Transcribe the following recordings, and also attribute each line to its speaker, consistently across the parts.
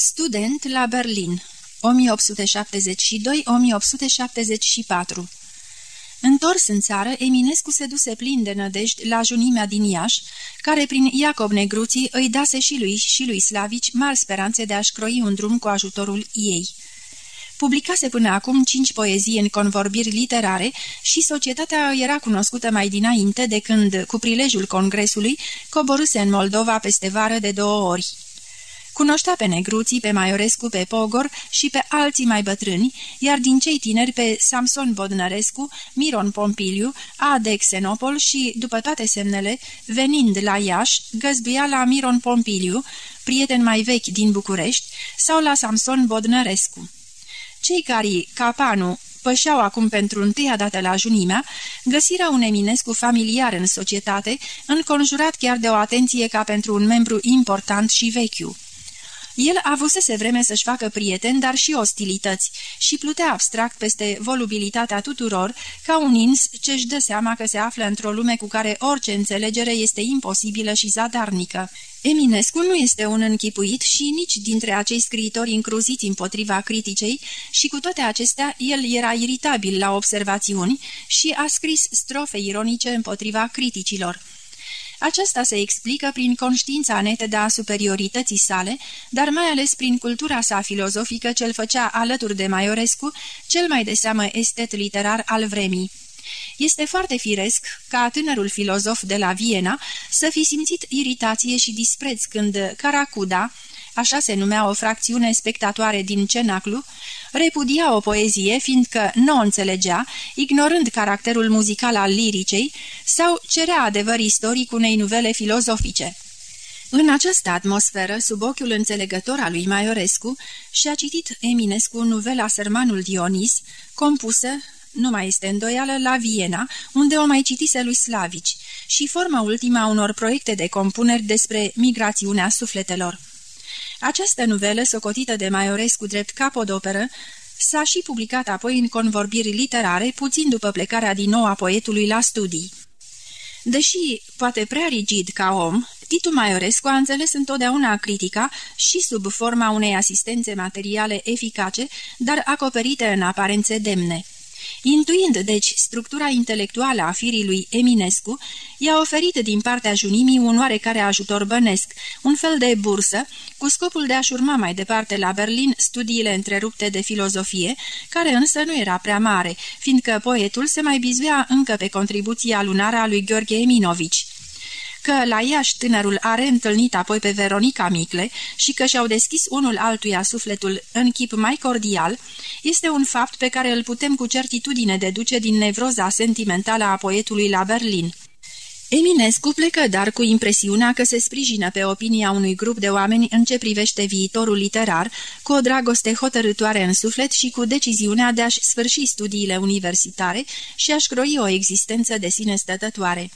Speaker 1: Student la Berlin 1872-1874 Întors în țară, Eminescu se duse plin de nădejdi la junimea din Iași, care prin Iacob Negruții îi dase și lui și lui Slavici mari speranțe de a-și croi un drum cu ajutorul ei. Publicase până acum cinci poezii în convorbiri literare și societatea era cunoscută mai dinainte de când, cu prilejul congresului, coborâse în Moldova peste vară de două ori. Cunoștea pe Negruții, pe Maiorescu, pe Pogor și pe alții mai bătrâni, iar din cei tineri pe Samson Bodnărescu, Miron Pompiliu, Ade Xenopol și, după toate semnele, venind la Iași, găzduia la Miron Pompiliu, prieten mai vechi din București, sau la Samson Bodnărescu. Cei care, Capanu, pășeau acum pentru întâia dată la junimea, găsirea un Eminescu familiar în societate, înconjurat chiar de o atenție ca pentru un membru important și vechiu. El avusese vreme să-și facă prieteni, dar și ostilități, și plutea abstract peste volubilitatea tuturor, ca un ins ce-și dă seama că se află într-o lume cu care orice înțelegere este imposibilă și zadarnică. Eminescu nu este un închipuit și nici dintre acei scriitori încruziți împotriva criticei și cu toate acestea el era iritabil la observațiuni și a scris strofe ironice împotriva criticilor. Aceasta se explică prin conștiința netedă a superiorității sale, dar mai ales prin cultura sa filozofică ce-l făcea alături de Maiorescu, cel mai de seamă estet literar al vremii. Este foarte firesc ca tânărul filozof de la Viena să fi simțit iritație și dispreț când Caracuda, așa se numea o fracțiune spectatoare din cenaclu, repudia o poezie fiindcă nu o înțelegea, ignorând caracterul muzical al liricei, sau cerea adevăr istoric unei nuvele filozofice. În această atmosferă, sub ochiul înțelegător al lui Maiorescu, și-a citit Eminescu novela Sermanul Dionis, compusă, nu mai este îndoială, la Viena, unde o mai citise lui Slavici, și forma ultima unor proiecte de compuneri despre migrațiunea sufletelor. Această nuvelă, socotită de Maiorescu drept capodoperă, s-a și publicat apoi în convorbiri literare, puțin după plecarea din nou a poetului la studii. Deși poate prea rigid ca om, Titu Maiorescu a înțeles întotdeauna critica și sub forma unei asistențe materiale eficace, dar acoperite în aparențe demne. Intuind, deci, structura intelectuală a firii lui Eminescu, i-a oferit din partea junimii un oarecare ajutor bănesc, un fel de bursă, cu scopul de a-și urma mai departe la Berlin studiile întrerupte de filozofie, care însă nu era prea mare, fiindcă poetul se mai bizuia încă pe contribuția lunară a lui Gheorghe Eminovici că la Iași tânărul are întâlnit apoi pe Veronica Micle și că și-au deschis unul altuia sufletul în chip mai cordial, este un fapt pe care îl putem cu certitudine deduce din nevroza sentimentală a poetului la Berlin. Eminescu plecă dar cu impresiunea că se sprijină pe opinia unui grup de oameni în ce privește viitorul literar, cu o dragoste hotărâtoare în suflet și cu deciziunea de a-și sfârși studiile universitare și a-și croi o existență de sine stătătoare.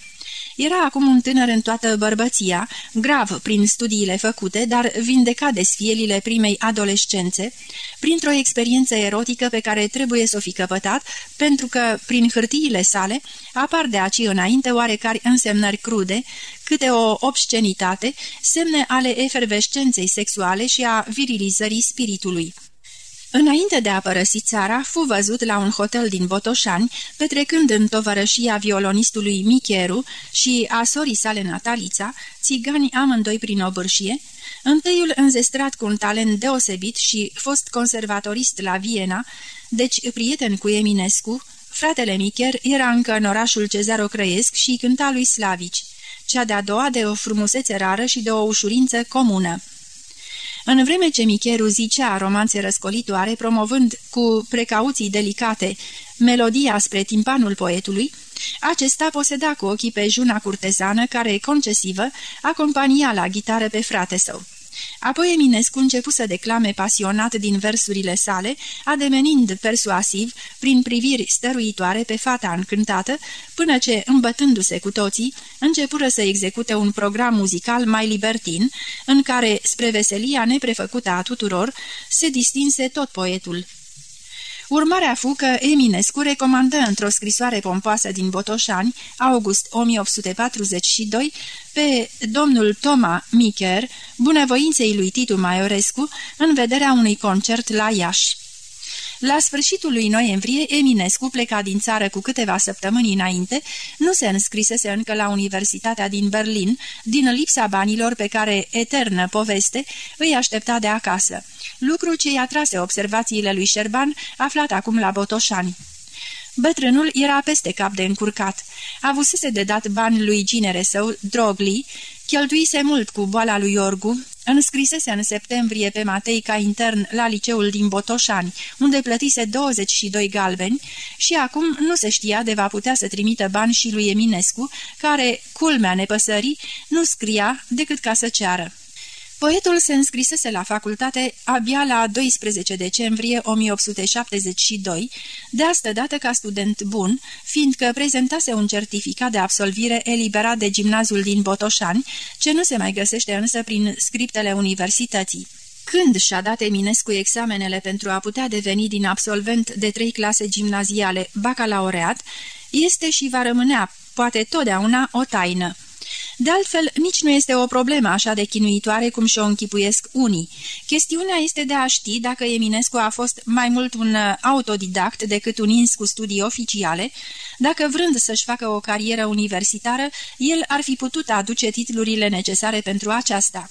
Speaker 1: Era acum un tânăr în toată bărbăția, grav prin studiile făcute, dar vindecat de sfielile primei adolescențe, printr-o experiență erotică pe care trebuie să o fi căpătat, pentru că, prin hârtiile sale, apar de aici înainte oarecare însemnări crude, câte o obscenitate, semne ale efervescenței sexuale și a virilizării spiritului. Înainte de a părăsi țara, fu văzut la un hotel din Botoșani, petrecând în tovărășia violonistului Micheru și a sorii sale Natalița, țigani amândoi prin obârșie, întâiul înzestrat cu un talent deosebit și fost conservatorist la Viena, deci prieten cu Eminescu, fratele Micher era încă în orașul Cezaro Crăiesc și cânta lui Slavici, cea de-a doua de o frumusețe rară și de o ușurință comună. În vreme ce Micheru zicea romanțe răscolitoare, promovând cu precauții delicate melodia spre timpanul poetului, acesta poseda cu ochii pe juna curtezană care, concesivă, acompania la gitară pe frate său. Apoi Eminescu începu să declame pasionat din versurile sale, ademenind persuasiv, prin priviri stăruitoare pe fata încântată, până ce, îmbătându-se cu toții, începură să execute un program muzical mai libertin, în care, spre veselia neprefăcută a tuturor, se distinse tot poetul. Urmarea fu că Eminescu recomandă într-o scrisoare pompoasă din Botoșani, august 1842, pe domnul Toma Micher, bunăvoinței lui Titu Maiorescu, în vederea unui concert la Iași. La sfârșitul lui noiembrie, Eminescu pleca din țară cu câteva săptămâni înainte, nu se înscrisese încă la Universitatea din Berlin, din lipsa banilor pe care eternă poveste îi aștepta de acasă, lucru ce i-a trase observațiile lui Șerban, aflat acum la Botoșani. Bătrânul era peste cap de încurcat. Avusese de dat bani lui ginere său, Drogli, cheltuise mult cu boala lui Iorgu, înscrisese în septembrie pe Matei ca intern la liceul din Botoșani, unde plătise 22 galbeni și acum nu se știa de va putea să trimită bani și lui Eminescu, care, culmea nepăsării, nu scria decât ca să ceară. Poetul se înscrisese la facultate abia la 12 decembrie 1872, de asta dată ca student bun, fiindcă prezentase un certificat de absolvire eliberat de gimnaziul din Botoșani, ce nu se mai găsește însă prin scriptele universității. Când și-a dat Eminescu examenele pentru a putea deveni din absolvent de trei clase gimnaziale bacalaureat, este și va rămânea, poate totdeauna, o taină. De altfel, nici nu este o problemă așa de chinuitoare cum și-o închipuiesc unii. Chestiunea este de a ști dacă Eminescu a fost mai mult un uh, autodidact decât un ins cu studii oficiale, dacă vrând să-și facă o carieră universitară, el ar fi putut aduce titlurile necesare pentru aceasta.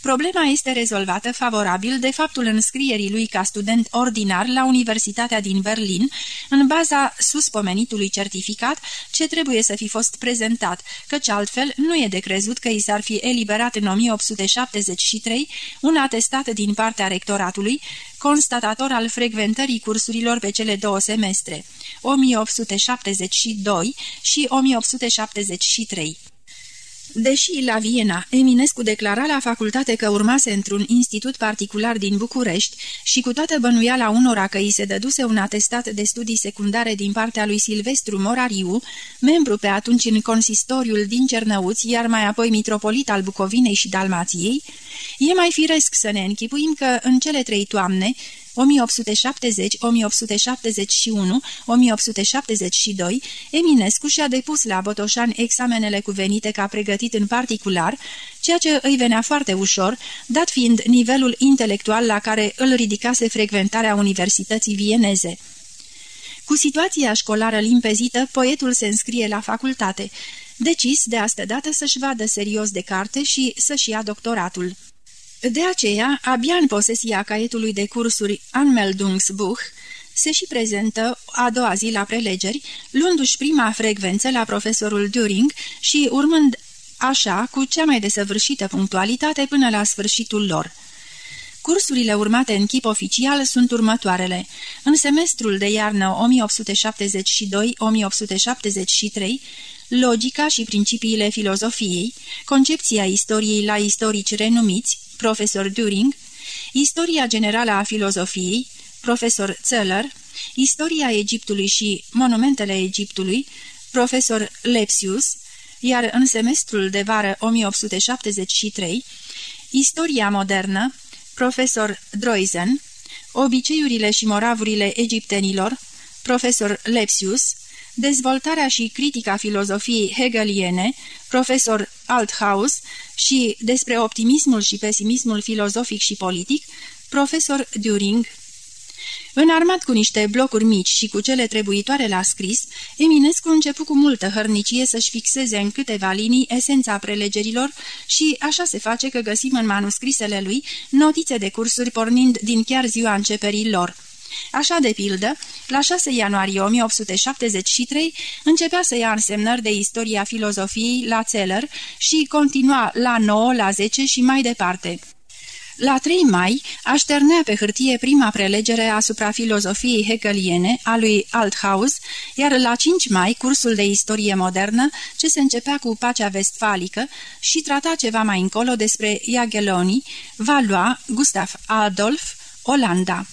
Speaker 1: Problema este rezolvată favorabil de faptul înscrierii lui ca student ordinar la Universitatea din Berlin, în baza suspomenitului certificat ce trebuie să fi fost prezentat, căci altfel nu e de crezut că i s-ar fi eliberat în 1873 un atestat din partea rectoratului, constatator al frecventării cursurilor pe cele două semestre, 1872 și 1873. Deși la Viena, Eminescu declara la facultate că urmase într-un institut particular din București și cu toată bănuiala unora că îi se dăduse un atestat de studii secundare din partea lui Silvestru Morariu, membru pe atunci în consistoriul din Cernăuți, iar mai apoi mitropolit al Bucovinei și Dalmației, e mai firesc să ne închipuim că în cele trei toamne, 1870, 1871, 1872, Eminescu și-a depus la Botoșani examenele cuvenite ca pregătit în particular, ceea ce îi venea foarte ușor, dat fiind nivelul intelectual la care îl ridicase frecventarea Universității Vieneze. Cu situația școlară limpezită, poetul se înscrie la facultate, decis de astă dată să-și vadă serios de carte și să-și ia doctoratul. De aceea, abia în posesia caietului de cursuri Anmeldungsbuch, se și prezentă a doua zi la prelegeri, luându-și prima frecvență la profesorul Düring și urmând așa cu cea mai desăvârșită punctualitate până la sfârșitul lor. Cursurile urmate în chip oficial sunt următoarele. În semestrul de iarnă 1872-1873, logica și principiile filozofiei, concepția istoriei la istorici renumiți, profesor Düring, Istoria generală a filozofiei, profesor Zeller, Istoria Egiptului și monumentele Egiptului, profesor Lepsius, iar în semestrul de vară 1873, Istoria modernă, profesor Droizen, Obiceiurile și moravurile egiptenilor, profesor Lepsius, Dezvoltarea și critica filozofiei hegeliene, profesor Althaus, și despre optimismul și pesimismul filozofic și politic, profesor Düring. Înarmat cu niște blocuri mici și cu cele trebuitoare la scris, Eminescu începu cu multă hărnicie să-și fixeze în câteva linii esența prelegerilor și așa se face că găsim în manuscrisele lui notițe de cursuri pornind din chiar ziua începerii lor. Așa de pildă, la 6 ianuarie 1873 începea să ia însemnări de istoria filozofiei la Zeller și continua la 9, la 10 și mai departe. La 3 mai așternea pe hârtie prima prelegere asupra filozofiei hegeliene a lui Althaus, iar la 5 mai cursul de istorie modernă, ce se începea cu pacea vestfalică și trata ceva mai încolo despre Jagielloni, Valois, Gustav Adolf, Olanda.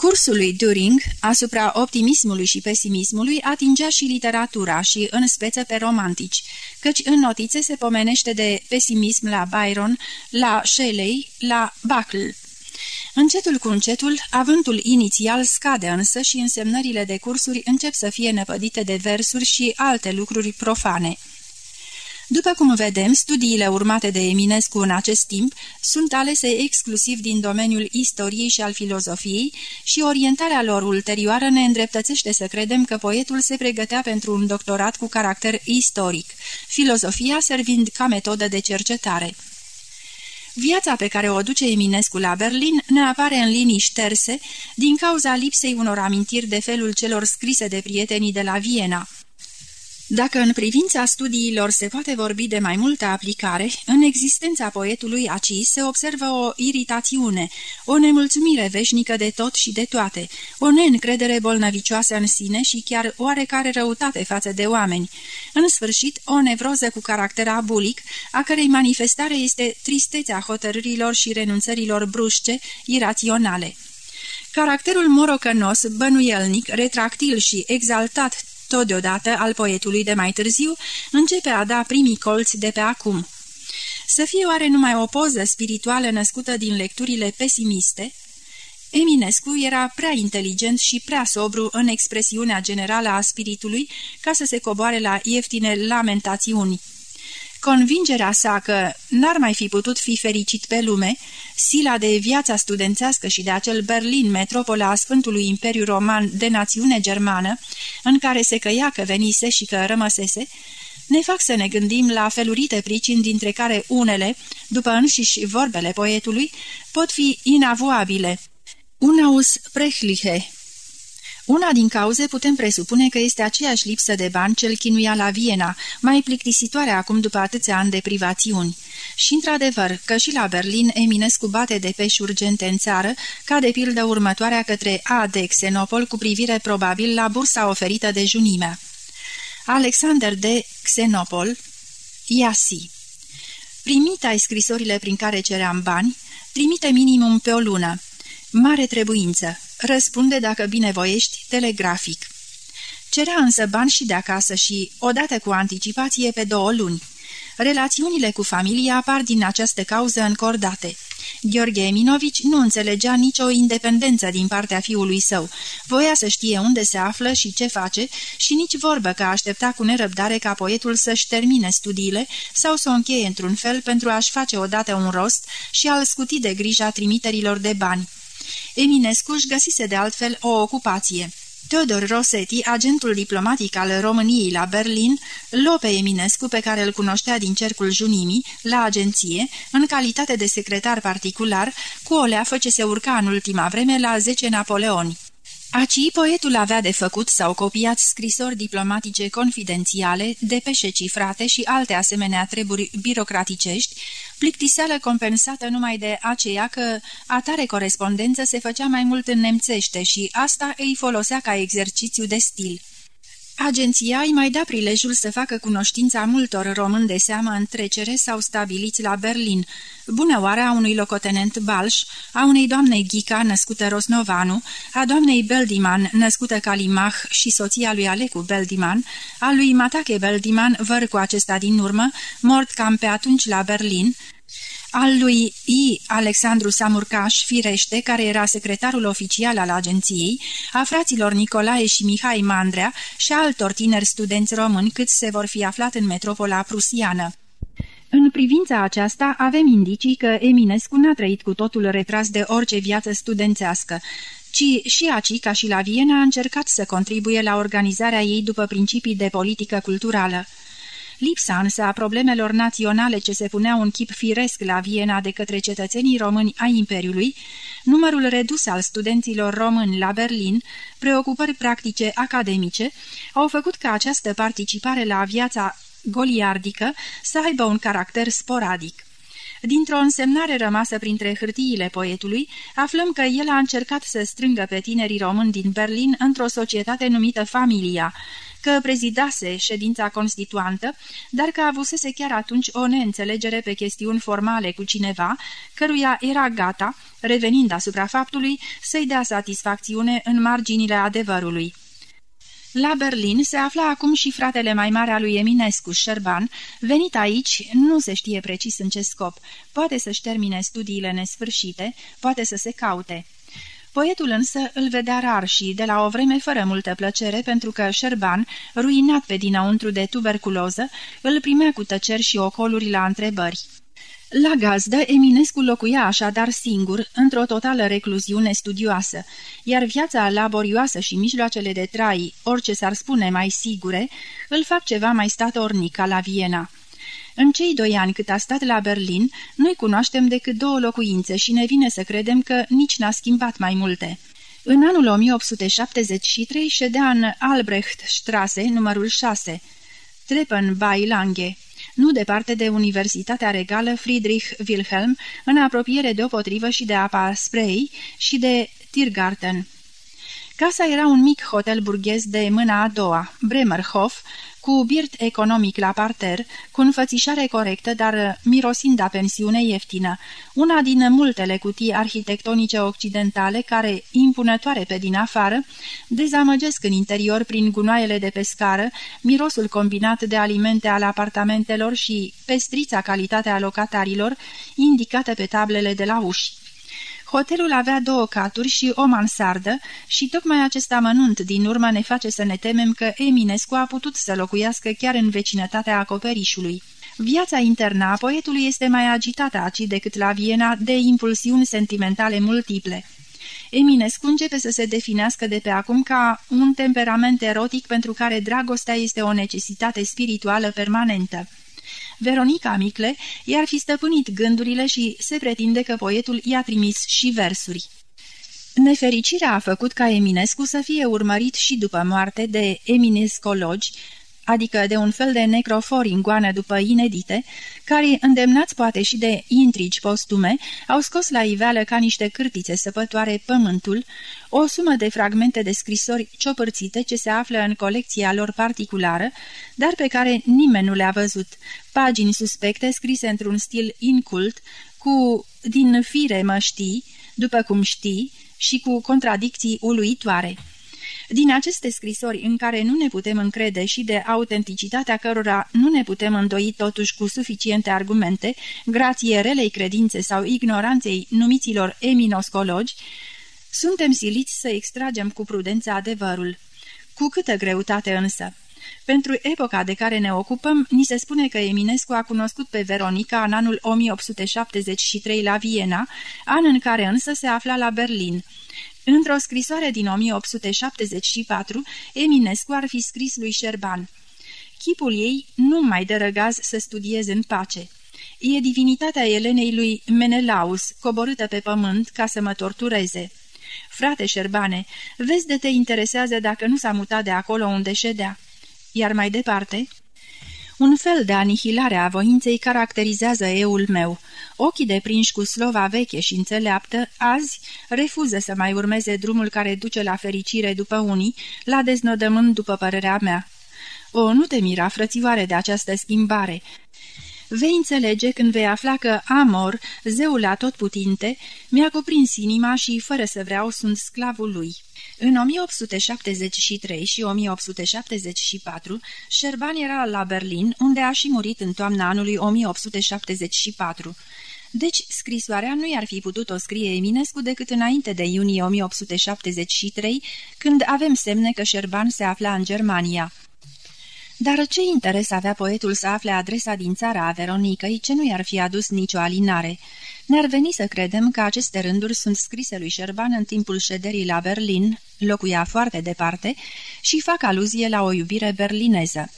Speaker 1: Cursul lui Düring asupra optimismului și pesimismului atingea și literatura și în speță pe romantici, căci în notițe se pomenește de pesimism la Byron, la Shelley, la Buckle. Încetul cu încetul, avântul inițial scade însă și însemnările de cursuri încep să fie năpădite de versuri și alte lucruri profane. După cum vedem, studiile urmate de Eminescu în acest timp sunt alese exclusiv din domeniul istoriei și al filozofiei și orientarea lor ulterioară ne îndreptățește să credem că poetul se pregătea pentru un doctorat cu caracter istoric, filozofia servind ca metodă de cercetare. Viața pe care o duce Eminescu la Berlin ne apare în linii șterse din cauza lipsei unor amintiri de felul celor scrise de prietenii de la Viena. Dacă în privința studiilor se poate vorbi de mai multă aplicare, în existența poetului aci se observă o iritațiune, o nemulțumire veșnică de tot și de toate, o neîncredere bolnăvicioasă în sine și chiar oarecare răutate față de oameni. În sfârșit, o nevroză cu caracter abulic, a cărei manifestare este tristețea hotărârilor și renunțărilor brușce, iraționale. Caracterul morocănos, bănuielnic, retractil și exaltat tot deodată al poetului de mai târziu, începe a da primii colți de pe acum. Să fie oare numai o poză spirituală născută din lecturile pesimiste? Eminescu era prea inteligent și prea sobru în expresiunea generală a spiritului ca să se coboare la ieftine lamentațiuni. Convingerea sa că n-ar mai fi putut fi fericit pe lume, sila de viața studențească și de acel Berlin, metropola a Sfântului Imperiu Roman de națiune germană, în care se căia că venise și că rămăsese, ne fac să ne gândim la felurite pricini dintre care unele, după înșiși vorbele poetului, pot fi inavoabile. Unaus prehliche, una din cauze putem presupune că este aceeași lipsă de bani cel chinuia la Viena, mai plictisitoare acum după atâția ani de privațiuni. Și într-adevăr că și la Berlin Eminescu bate de peși urgente în țară, ca de pildă următoarea către A de Xenopol cu privire probabil la bursa oferită de junimea. Alexander de Xenopol, Iasi Primit ai scrisorile prin care ceream bani, trimite minimum pe o lună. Mare trebuință. Răspunde dacă binevoiești, telegrafic. Cerea însă bani și de acasă și, odată cu anticipație, pe două luni. Relațiunile cu familia apar din această cauză încordate. Gheorghe Eminovici nu înțelegea nicio independență din partea fiului său. Voia să știe unde se află și ce face și nici vorbă că aștepta cu nerăbdare ca poetul să-și termine studiile sau să o încheie într-un fel pentru a-și face odată un rost și a-l scuti de grija trimiterilor de bani. Eminescu își găsise de altfel o ocupație. Teodor Rosetti, agentul diplomatic al României la Berlin, Lope Eminescu, pe care îl cunoștea din cercul junimii, la agenție, în calitate de secretar particular, cu o leafă ce se urca în ultima vreme la 10 Napoleoni. Aci poetul avea de făcut sau copiat scrisori diplomatice confidențiale, depeșe cifrate și alte asemenea treburi birocraticești, plictiseală compensată numai de aceea că atare corespondență se făcea mai mult în nemțește și asta îi folosea ca exercițiu de stil. Agenția îi mai da prilejul să facă cunoștința multor români de seamă în trecere sau stabiliți la Berlin, bună oară a unui locotenent Balș, a unei doamne Ghica, născută Rosnovanu, a doamnei Beldiman, născută Calimach și soția lui Alecu Beldiman, a lui Matache Beldiman, văr cu acesta din urmă, mort cam pe atunci la Berlin, al lui I. Alexandru Samurcaș, firește, care era secretarul oficial al agenției, a fraților Nicolae și Mihai Mandrea și a altor tineri studenți români cât se vor fi aflat în metropola prusiană. În privința aceasta avem indicii că Eminescu n-a trăit cu totul retras de orice viață studențească, ci și aci, ca și la Viena, a încercat să contribuie la organizarea ei după principii de politică culturală. Lipsa însă a problemelor naționale ce se puneau în chip firesc la Viena de către cetățenii români ai Imperiului, numărul redus al studenților români la Berlin, preocupări practice academice, au făcut ca această participare la viața goliardică să aibă un caracter sporadic. Dintr-o însemnare rămasă printre hârtiile poetului, aflăm că el a încercat să strângă pe tinerii români din Berlin într-o societate numită Familia, că prezidase ședința constituantă, dar că avusese chiar atunci o neînțelegere pe chestiuni formale cu cineva, căruia era gata, revenind asupra faptului, să-i dea satisfacțiune în marginile adevărului. La Berlin se afla acum și fratele mai mare al lui Eminescu, Șerban, venit aici, nu se știe precis în ce scop, poate să-și termine studiile nesfârșite, poate să se caute. Poetul însă îl vedea rar și, de la o vreme fără multă plăcere, pentru că Șerban, ruinat pe dinăuntru de tuberculoză, îl primea cu tăceri și ocoluri la întrebări. La gazdă, Eminescu locuia așadar singur, într-o totală recluziune studioasă, iar viața laborioasă și mijloacele de trai, orice s-ar spune mai sigure, îl fac ceva mai statornic ca la Viena. În cei doi ani cât a stat la Berlin, noi cunoaștem decât două locuințe și ne vine să credem că nici n-a schimbat mai multe. În anul 1873 ședea în Albrecht Strasse, numărul 6, Treppenbailange, nu departe de Universitatea Regală Friedrich Wilhelm, în apropiere deopotrivă și de apa Spree și de Tiergarten. Casa era un mic hotel burghez de mâna a doua, Bremerhof, cu birt economic la parter, cu înfățișare corectă, dar mirosind a pensiune ieftină, una din multele cutii arhitectonice occidentale care, impunătoare pe din afară, dezamăgesc în interior prin gunoaiele de pescară, mirosul combinat de alimente al apartamentelor și pestrița calitatea locatarilor, indicată pe tablele de la uși. Hotelul avea două caturi și o mansardă și tocmai acest amănunt din urmă ne face să ne temem că Eminescu a putut să locuiască chiar în vecinătatea acoperișului. Viața internă a poetului este mai agitată aici decât la Viena de impulsiuni sentimentale multiple. Eminescu începe să se definească de pe acum ca un temperament erotic pentru care dragostea este o necesitate spirituală permanentă. Veronica Micle i-ar fi stăpânit gândurile și se pretinde că poetul i-a trimis și versuri. Nefericirea a făcut ca Eminescu să fie urmărit și după moarte de eminescologi, adică de un fel de necrofori în goană după inedite, care, îndemnați poate și de intrigi postume, au scos la iveală ca niște cârtițe săpătoare pământul, o sumă de fragmente de scrisori ciopărțite ce se află în colecția lor particulară, dar pe care nimeni nu le-a văzut, pagini suspecte scrise într-un stil incult, cu din fire mă știi, după cum știi, și cu contradicții uluitoare. Din aceste scrisori în care nu ne putem încrede și de autenticitatea cărora nu ne putem îndoi totuși cu suficiente argumente, grație relei credințe sau ignoranței numiților eminoscologi, suntem siliți să extragem cu prudență adevărul. Cu câtă greutate însă! Pentru epoca de care ne ocupăm, ni se spune că Eminescu a cunoscut pe Veronica în anul 1873 la Viena, an în care însă se afla la Berlin. Într-o scrisoare din 1874, Eminescu ar fi scris lui Șerban Chipul ei nu mai dă răgaz să studieze în pace. E divinitatea Elenei lui Menelaus, coborâtă pe pământ ca să mă tortureze. Frate Șerbane, vezi de te interesează dacă nu s-a mutat de acolo unde ședea. Iar mai departe, un fel de anihilare a voinței caracterizează eul meu. Ochii deprinși cu slova veche și înțeleaptă, azi refuză să mai urmeze drumul care duce la fericire după unii, la deznodământ după părerea mea. O, nu te mira, frățioare, de această schimbare. Vei înțelege când vei afla că Amor, zeul atotputinte, mi-a cuprins inima și, fără să vreau, sunt sclavul lui. În 1873 și 1874, Șerban era la Berlin, unde a și murit în toamna anului 1874. Deci, scrisoarea nu i-ar fi putut-o scrie Eminescu decât înainte de iunie 1873, când avem semne că Șerban se afla în Germania. Dar ce interes avea poetul să afle adresa din țara a Veronicăi ce nu i-ar fi adus nicio alinare? Ne-ar veni să credem că aceste rânduri sunt scrise lui Șerban în timpul șederii la Berlin, locuia foarte departe, și fac aluzie la o iubire berlineză.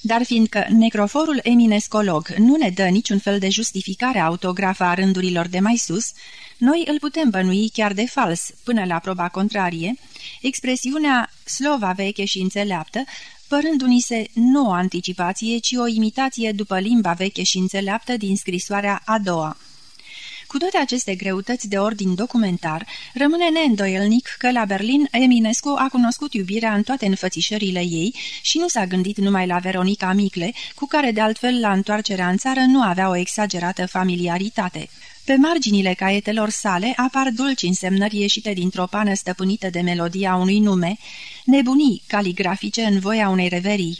Speaker 1: Dar fiindcă necroforul eminescolog nu ne dă niciun fel de justificare autografă a rândurilor de mai sus, noi îl putem bănui chiar de fals, până la proba contrarie, expresiunea slova veche și înțeleaptă părându-ni se nu o anticipație, ci o imitație după limba veche și înțeleaptă din scrisoarea a doua. Cu toate aceste greutăți de ordin documentar, rămâne neîndoielnic că la Berlin Eminescu a cunoscut iubirea în toate înfățișările ei și nu s-a gândit numai la Veronica Micle, cu care de altfel la întoarcerea în țară nu avea o exagerată familiaritate. Pe marginile caietelor sale apar dulci însemnări ieșite dintr-o pană stăpânită de melodia unui nume, nebunii caligrafice în voia unei reverii.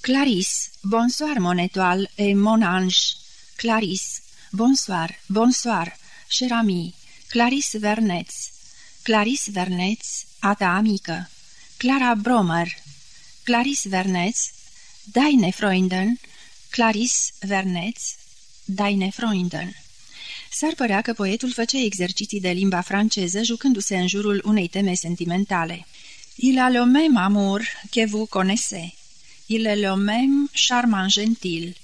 Speaker 1: Claris, bonsoir mon étoile et mon ange. Claris, bonsoir, bonsoir, cher ami, Claris Verneț. Claris Verneț, a ta amică. Clara Bromer. Claris Verneț, Deine Freunden. Claris Verneț, Deine Freunden. S-ar părea că poetul făcea exerciții de limba franceză jucându-se în jurul unei teme sentimentale. Il a le même amour que vous connaissez. Il est le même charmant gentil.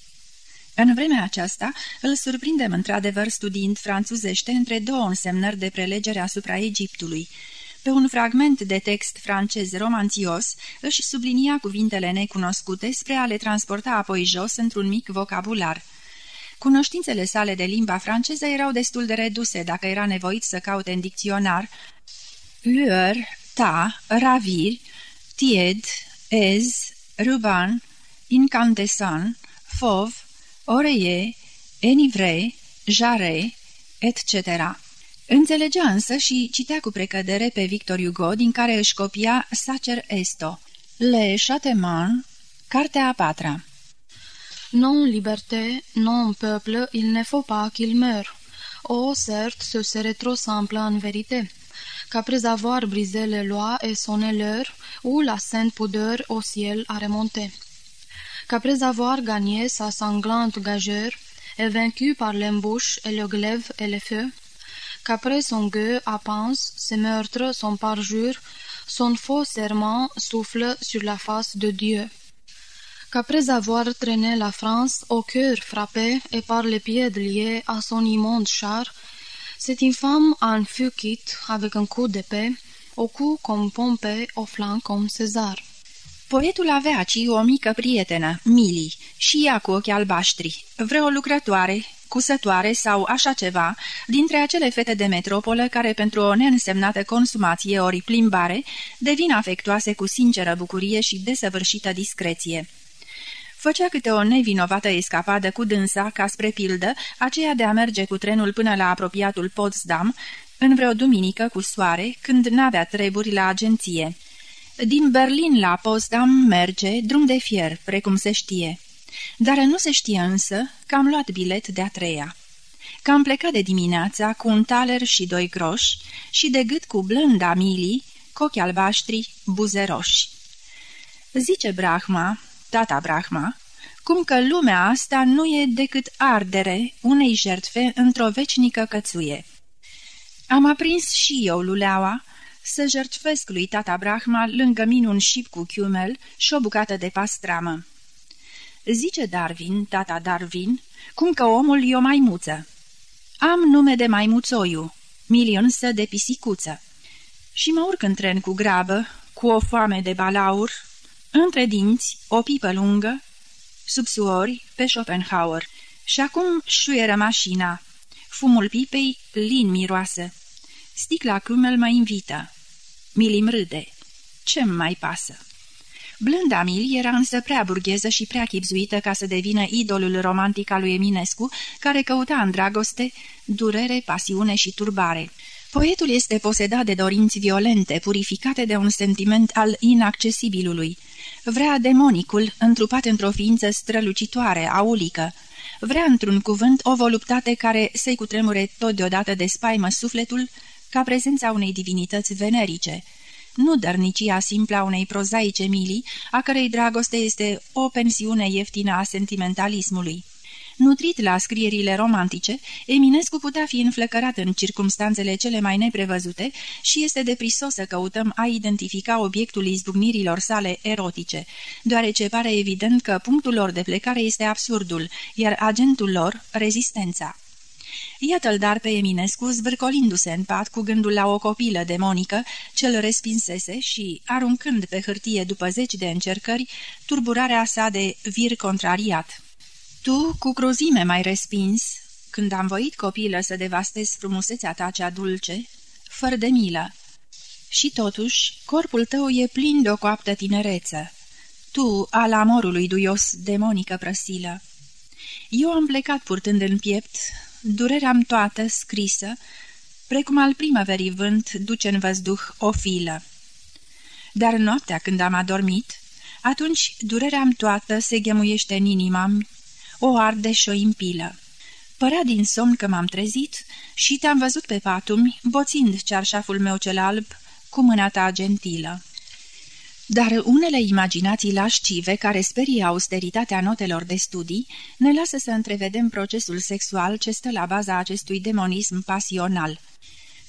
Speaker 1: În vremea aceasta, îl surprindem într-adevăr studiind franțuzește între două însemnări de prelegere asupra Egiptului. Pe un fragment de text francez romanțios, își sublinia cuvintele necunoscute spre a le transporta apoi jos într-un mic vocabular – Cunoștințele sale de limba franceză erau destul de reduse dacă era nevoit să caute în dicționar lueur, ta, ravir, tied, ez, ruban, incandescent, fov, oreie, enivre, jare, etc. Înțelegea însă și citea cu precădere pe Victor Hugo, din care își copia Sacer Esto, Le Châtiment, cartea a patra.
Speaker 2: Non liberté, non peuple, il ne faut pas qu'il meure. Oh, certes, ce serait trop simple en vérité. Qu'après avoir brisé les lois et sonné l'heure où la sainte pudeur au ciel a remonté, qu'après avoir gagné sa sanglante gageure et vaincu par l'embouche et le glaive et le feu, qu'après son gueux à pince, ses meurtres, son parjure, son faux serment souffle sur la face de Dieu qu'après avoir traîné la France au cœur frappé et par les pieds liés à son immonde char, cette infâme en fut quitte avec un coup d'épée, au cou comme Pompée, au flanc comme Cezar.
Speaker 1: Poetul avea aici o mică prietenă, Mili, și ea cu ochi albaștri, vreo lucrătoare, cusătoare sau așa ceva, dintre acele fete de metropolă care pentru o neînsemnată consumație ori plimbare devin afectoase cu sinceră bucurie și desăvârșită discreție. Făcea câte o nevinovată escapadă cu dânsa, ca spre pildă, aceea de a merge cu trenul până la apropiatul Potsdam, în vreo duminică cu soare, când n-avea treburi la agenție. Din Berlin la Potsdam merge drum de fier, precum se știe. Dar nu se știe însă că am luat bilet de-a treia. Că am plecat de dimineața cu un taler și doi groși și de gât cu blânda milii, cochi albaștri, buze roși. Zice Brahma, tata Brahma, cum că lumea asta nu e decât ardere unei jertfe într-o vecinică cățuie. Am aprins și eu luleaua să jertfesc lui tata Brahma lângă mine un șip cu chiumel și o bucată de pastramă. Zice Darwin, tata Darwin, cum că omul e o maimuță. Am nume de maimuțoiu, milionsă de pisicuță. Și mă urc în tren cu grabă, cu o foame de balaur, între dinți, o pipă lungă, subsuori pe Schopenhauer. Și acum șuieră mașina. Fumul pipei lin miroasă. Sticla Kümmel mă invită. Milim râde. Ce mai pasă? Blânda Mil era însă prea burgheză și prea chipzuită ca să devină idolul romantic al lui Eminescu, care căuta în dragoste durere, pasiune și turbare. Poetul este posedat de dorinți violente, purificate de un sentiment al inaccesibilului. Vrea demonicul, întrupat într-o ființă strălucitoare, aulică. Vrea, într-un cuvânt, o voluptate care să-i cutremure tot deodată de spaimă sufletul, ca prezența unei divinități venerice. Nu dărnicia simplă a unei prozaice milii, a cărei dragoste este o pensiune ieftină a sentimentalismului. Nutrit la scrierile romantice, Eminescu putea fi înflăcărat în circumstanțele cele mai neprevăzute și este deprisos să căutăm a identifica obiectul izbucnirilor sale erotice, deoarece pare evident că punctul lor de plecare este absurdul, iar agentul lor, rezistența. Iată-l dar pe Eminescu zvârcolindu-se în pat cu gândul la o copilă demonică ce-l respinsese și, aruncând pe hârtie după zeci de încercări, turburarea sa de vir contrariat. Tu, cu cruzime mai respins, când am voit copilă să devastezi frumusețea ta cea dulce, fără de milă. Și totuși, corpul tău e plin de o coaptă tinereță. Tu, al amorului duios demonică prăsilă. Eu am plecat purtând în piept durerea-mi toată scrisă, precum al primăverii vânt duce în văzduh o filă. Dar noaptea când am adormit, atunci durerea-mi toată se ghemuiește în inima o arde și o impilă. Părea din somn că m-am trezit și te-am văzut pe patumi, boțind cearșaful meu cel alb cu mâna ta gentilă. Dar unele imaginații lascive care sperie austeritatea notelor de studii ne lasă să întrevedem procesul sexual ce stă la baza acestui demonism pasional.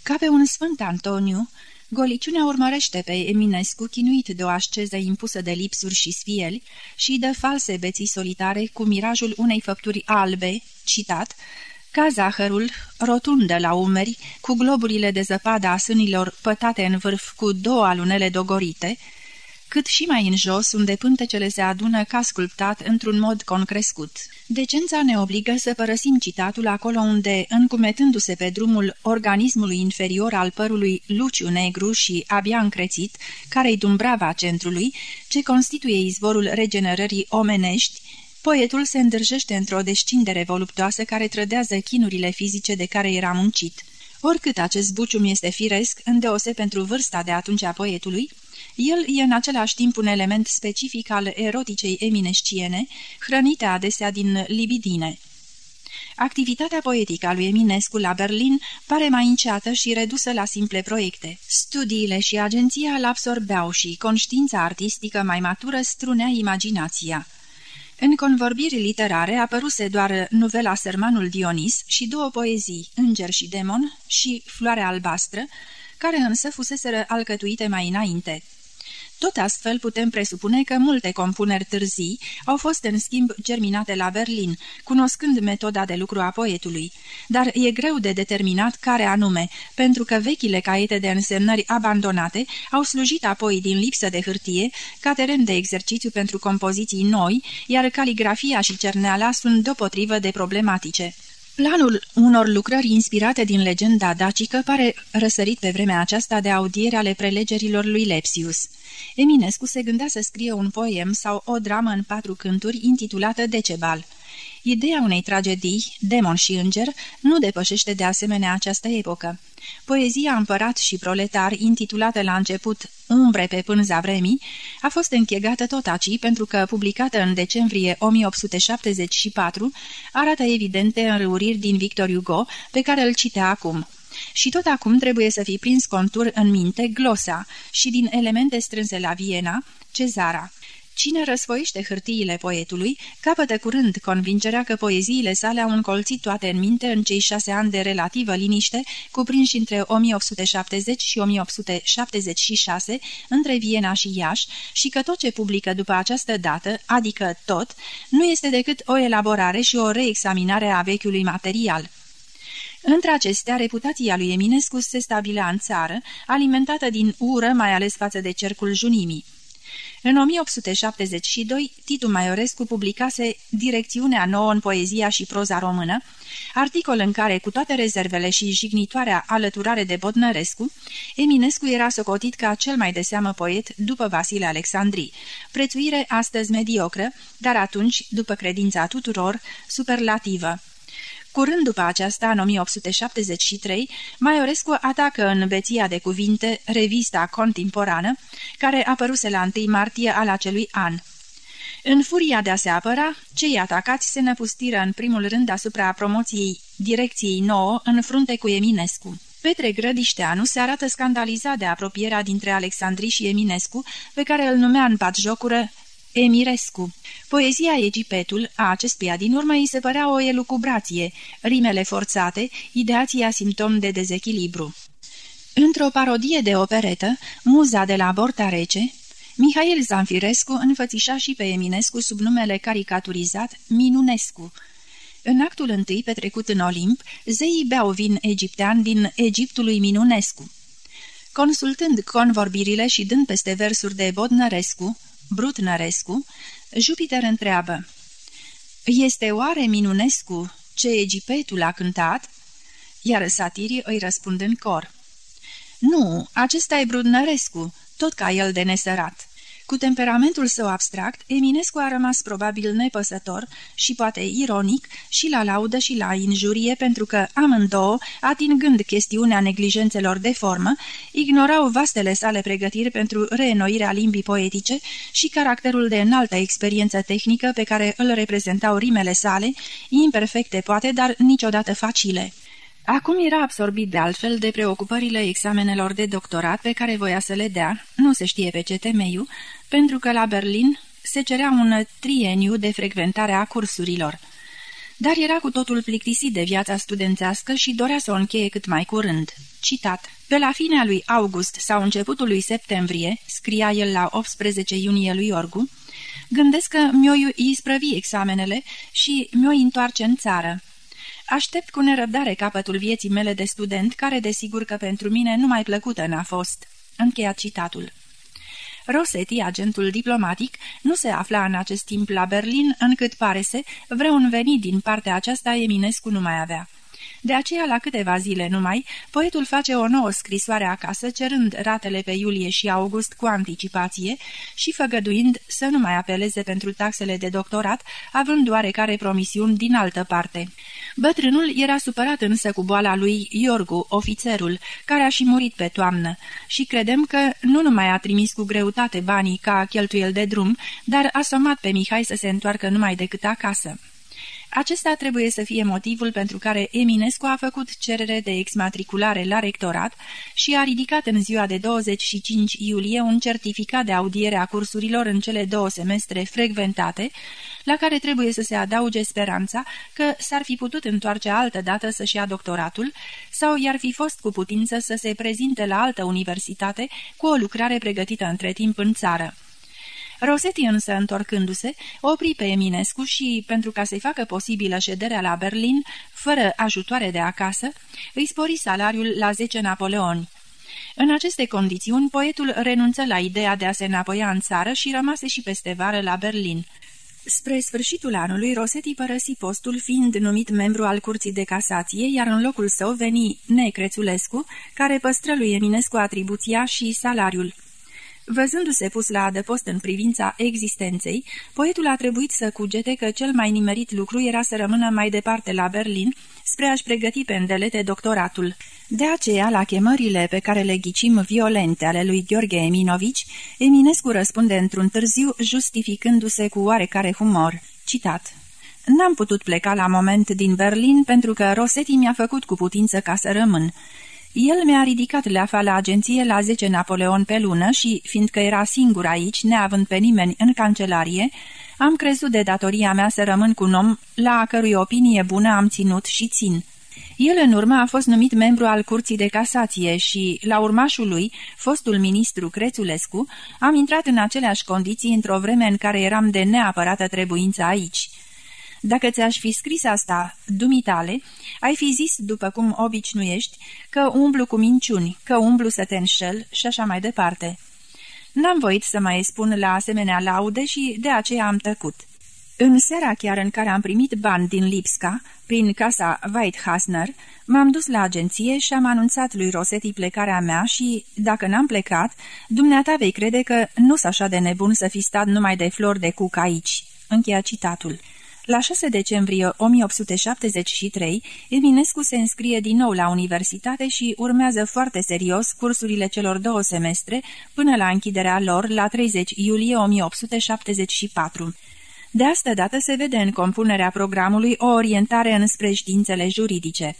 Speaker 1: Ca pe un sfânt Antoniu, Goliciunea urmărește pe Eminescu chinuit de o asceză impusă de lipsuri și sfieli și de false beții solitare cu mirajul unei făpturi albe, citat, ca zahărul, rotundă la umeri, cu globurile de zăpadă a sânilor pătate în vârf cu două alunele dogorite, cât și mai în jos, unde pântecele se adună ca sculptat într-un mod concrescut. Decența ne obligă să părăsim citatul acolo unde, încumetându-se pe drumul organismului inferior al părului luciu negru și abia încrețit, care-i dumbrava centrului, ce constituie izvorul regenerării omenești, poetul se îndrăjește într-o descindere voluptoasă care trădează chinurile fizice de care era muncit. Oricât acest bucium este firesc, îndeose pentru vârsta de atunci a poetului, el e în același timp un element specific al eroticei eminesciene, hrănite adesea din libidine. Activitatea poetică a lui Eminescu la Berlin pare mai înceată și redusă la simple proiecte. Studiile și agenția îl absorbeau și conștiința artistică mai matură strunea imaginația. În convorbiri literare apăruse doar novela Sermanul Dionis și două poezii, Înger și Demon și Floarea albastră, care însă fuseseră alcătuite mai înainte. Tot astfel putem presupune că multe compuneri târzii au fost în schimb germinate la Berlin, cunoscând metoda de lucru a poetului, dar e greu de determinat care anume, pentru că vechile caiete de însemnări abandonate au slujit apoi din lipsă de hârtie ca teren de exercițiu pentru compoziții noi, iar caligrafia și cerneala sunt deopotrivă de problematice. Planul unor lucrări inspirate din legenda dacică pare răsărit pe vremea aceasta de audiere ale prelegerilor lui Lepsius. Eminescu se gândea să scrie un poem sau o dramă în patru cânturi intitulată Decebal. Ideea unei tragedii, Demon și Înger, nu depășește de asemenea această epocă. Poezia Împărat și Proletar, intitulată la început Umbre pe pânza vremii, a fost închegată tot aci pentru că, publicată în decembrie 1874, arată evidente înrăuriri din Victor Hugo, pe care îl citea acum. Și tot acum trebuie să fi prins contur în minte glosa și din elemente strânse la Viena, cezara. Cine răsfoiește hârtiile poetului, capătă curând convingerea că poeziile sale au încolțit toate în minte în cei șase ani de relativă liniște, cuprinși între 1870 și 1876, între Viena și Iași, și că tot ce publică după această dată, adică tot, nu este decât o elaborare și o reexaminare a vechiului material. Între acestea, reputația lui Eminescu se stabilea în țară, alimentată din ură, mai ales față de cercul junimii. În 1872, Titu Maiorescu publicase Direcțiunea nouă în poezia și proza română, articol în care, cu toate rezervele și jignitoarea alăturare de Bodnărescu, Eminescu era socotit ca cel mai de seamă poet după Vasile Alexandri, prețuire astăzi mediocră, dar atunci, după credința tuturor, superlativă. Curând după aceasta, în 1873, Maiorescu atacă în beția de cuvinte revista contemporană, care apăruse la 1 martie al acelui an. În furia de a se apăra, cei atacați se năpustiră în primul rând asupra promoției direcției nouă în frunte cu Eminescu. Petre Grădișteanu se arată scandalizat de apropierea dintre Alexandri și Eminescu, pe care îl numea în jocură Emirescu. Poezia Egipetul a acestuia din urmă îi se părea o elucubrație, rimele forțate, ideația simptom de dezechilibru. Într-o parodie de operetă, Muza de la Borta Rece, Mihail Zanfirescu înfățișa și pe Eminescu sub numele caricaturizat Minunescu. În actul întâi, petrecut în Olimp, zeii beau vin egiptean din Egiptului Minunescu. Consultând convorbirile și dând peste versuri de Bodnărescu, Brutnărescu, Jupiter întreabă Este oare Minunescu ce Egipetul a cântat?" Iar satirii îi răspund în cor. Nu, acesta e Brutnărescu, tot ca el de nesărat. Cu temperamentul său abstract, Eminescu a rămas probabil nepăsător și poate ironic și la laudă și la injurie pentru că amândouă, atingând chestiunea neglijențelor de formă, ignorau vastele sale pregătiri pentru reînnoirea limbii poetice și caracterul de înaltă experiență tehnică pe care îl reprezentau rimele sale, imperfecte poate, dar niciodată facile. Acum era absorbit de altfel de preocupările examenelor de doctorat pe care voia să le dea, nu se știe pe ce temeiu, pentru că la Berlin se cerea un trieniu de frecventare a cursurilor. Dar era cu totul plictisit de viața studențească și dorea să o încheie cât mai curând. Citat. Pe la finea lui August sau începutul lui septembrie, scria el la 18 iunie lui Orgu, gândesc că mi-o isprăvi examenele și mi-o întoarce în țară. Aștept cu nerăbdare capătul vieții mele de student, care desigur că pentru mine numai plăcută n-a fost. Încheiat citatul. Rosetti, agentul diplomatic, nu se afla în acest timp la Berlin, încât pare se, vreun venit din partea aceasta Eminescu nu mai avea. De aceea, la câteva zile numai, poetul face o nouă scrisoare acasă, cerând ratele pe iulie și august cu anticipație și făgăduind să nu mai apeleze pentru taxele de doctorat, având oarecare promisiuni din altă parte. Bătrânul era supărat însă cu boala lui Iorgu, ofițerul, care a și murit pe toamnă, și credem că nu numai a trimis cu greutate banii ca cheltuiel de drum, dar a somat pe Mihai să se întoarcă numai decât acasă. Acesta trebuie să fie motivul pentru care Eminescu a făcut cerere de exmatriculare la rectorat și a ridicat în ziua de 25 iulie un certificat de audiere a cursurilor în cele două semestre frecventate, la care trebuie să se adauge speranța că s-ar fi putut întoarce altă dată să-și ia doctoratul sau i-ar fi fost cu putință să se prezinte la altă universitate cu o lucrare pregătită între timp în țară. Rosetti însă, întorcându-se, opri pe Eminescu și, pentru ca să-i facă posibilă șederea la Berlin, fără ajutoare de acasă, îi spori salariul la 10 napoleoni. În aceste condiții, poetul renunță la ideea de a se înapoia în țară și rămase și peste vară la Berlin. Spre sfârșitul anului, Rosetti părăsi postul fiind numit membru al Curții de Casație, iar în locul său veni Necrețulescu, care păstră lui Eminescu atribuția și salariul. Văzându-se pus la adăpost în privința existenței, poetul a trebuit să cugete că cel mai nimerit lucru era să rămână mai departe la Berlin, spre a-și pregăti pe îndelete doctoratul. De aceea, la chemările pe care le ghicim violente ale lui Gheorghe Eminovici, Eminescu răspunde într-un târziu, justificându-se cu oarecare humor. Citat. N-am putut pleca la moment din Berlin pentru că Rosetti mi-a făcut cu putință ca să rămân. El mi-a ridicat leafa la agenție la 10 Napoleon pe lună și, fiindcă era singur aici, neavând pe nimeni în cancelarie, am crezut de datoria mea să rămân cu un om la a cărui opinie bună am ținut și țin. El în urmă a fost numit membru al Curții de Casație și, la urmașul lui, fostul ministru Crețulescu, am intrat în aceleași condiții într-o vreme în care eram de neapărată trebuință aici. Dacă ți-aș fi scris asta, dumitale, ai fi zis, după cum obișnuiești, că umblu cu minciuni, că umblu să te înșel și așa mai departe. N-am voit să mai spun la asemenea laude și de aceea am tăcut. În seara chiar în care am primit bani din Lipska, prin casa Weidhasner, m-am dus la agenție și am anunțat lui Rosetti plecarea mea și, dacă n-am plecat, dumneata vei crede că nu-s așa de nebun să fi stat numai de flori de cuc aici. Încheia citatul. La 6 decembrie 1873, Eminescu se înscrie din nou la universitate și urmează foarte serios cursurile celor două semestre până la închiderea lor la 30 iulie 1874. De asta dată se vede în compunerea programului o orientare înspre științele juridice.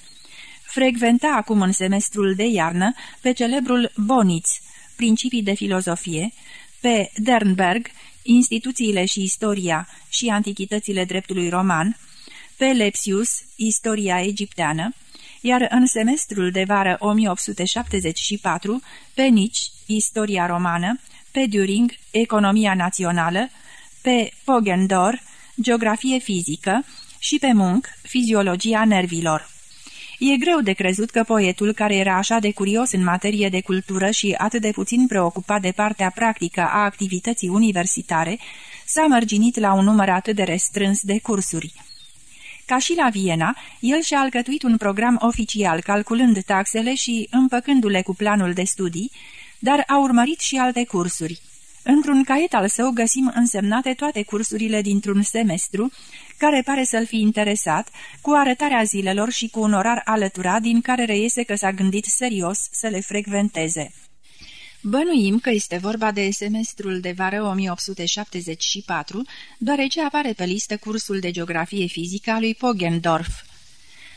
Speaker 1: Frecventa acum în semestrul de iarnă pe celebrul Bonitz, Principii de filozofie, pe Dernberg, Instituțiile și istoria și antichitățile dreptului roman, pe Lepsius, Istoria egipteană, iar în semestrul de vară 1874, pe Nici, Istoria romană, pe Düring, Economia națională, pe Pogendor, Geografie fizică și pe Munch, Fiziologia nervilor. E greu de crezut că poetul, care era așa de curios în materie de cultură și atât de puțin preocupat de partea practică a activității universitare, s-a mărginit la un număr atât de restrâns de cursuri. Ca și la Viena, el și-a alcătuit un program oficial calculând taxele și împăcându-le cu planul de studii, dar a urmărit și alte cursuri. Într-un caiet al său găsim însemnate toate cursurile dintr-un semestru, care pare să-l fi interesat, cu arătarea zilelor și cu un orar alăturat din care reiese că s-a gândit serios să le frecventeze. Bănuim că este vorba de semestrul de vară 1874, deoarece apare pe listă cursul de geografie fizică a lui Pogendorf.